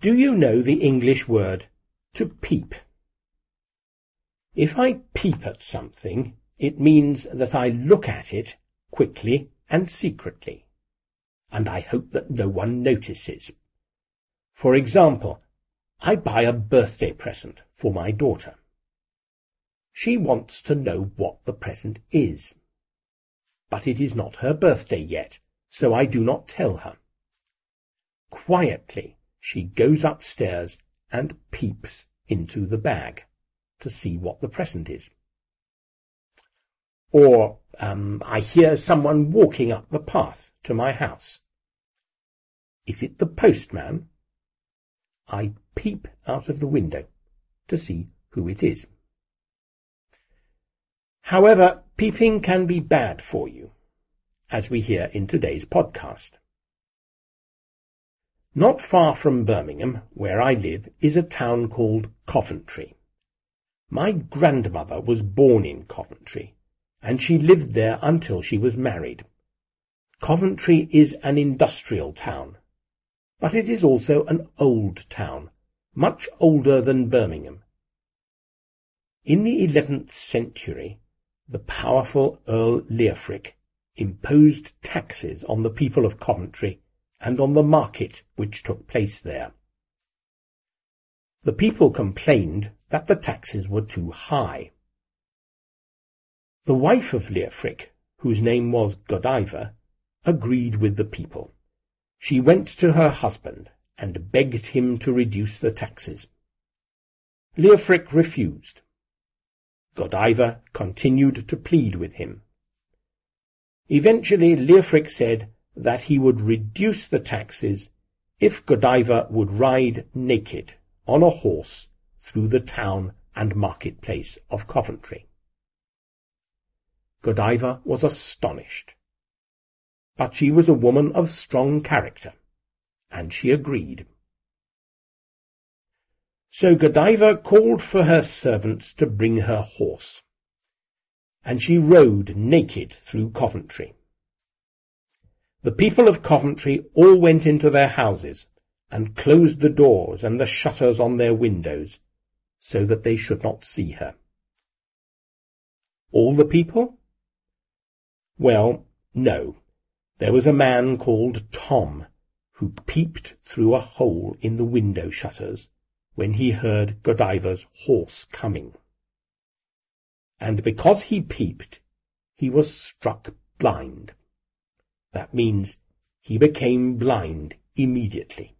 Do you know the English word to peep? If I peep at something, it means that I look at it quickly and secretly, and I hope that no one notices. For example, I buy a birthday present for my daughter. She wants to know what the present is. But it is not her birthday yet, so I do not tell her. Quietly, she goes upstairs and peeps into the bag to see what the present is. Or um, I hear someone walking up the path to my house. Is it the postman? I peep out of the window to see who it is. However, peeping can be bad for you, as we hear in today's podcast. Not far from Birmingham, where I live, is a town called Coventry. My grandmother was born in Coventry, and she lived there until she was married. Coventry is an industrial town, but it is also an old town, much older than Birmingham. In the eleventh century, the powerful Earl Leofric imposed taxes on the people of Coventry and on the market which took place there. The people complained that the taxes were too high. The wife of Leofric, whose name was Godiva, agreed with the people. She went to her husband and begged him to reduce the taxes. Leofric refused. Godiva continued to plead with him. Eventually Leofric said that he would reduce the taxes if Godiva would ride naked on a horse through the town and marketplace of Coventry. Godiva was astonished, but she was a woman of strong character, and she agreed. So Godiva called for her servants to bring her horse, and she rode naked through Coventry. The people of Coventry all went into their houses and closed the doors and the shutters on their windows, so that they should not see her. All the people? Well, no. There was a man called Tom, who peeped through a hole in the window shutters when he heard Godiva's horse coming. And because he peeped, he was struck blind. That means he became blind immediately.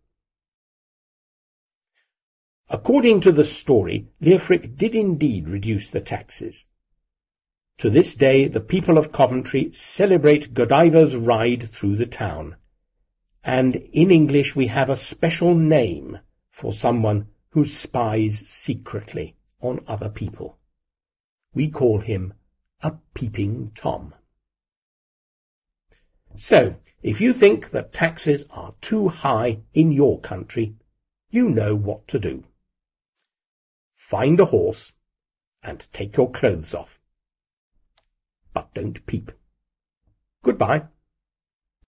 According to the story, Leofric did indeed reduce the taxes. To this day, the people of Coventry celebrate Godiva's ride through the town, and in English we have a special name for someone who spies secretly on other people. We call him a peeping Tom. So, if you think that taxes are too high in your country, you know what to do find a horse, and take your clothes off. But don't peep. Goodbye.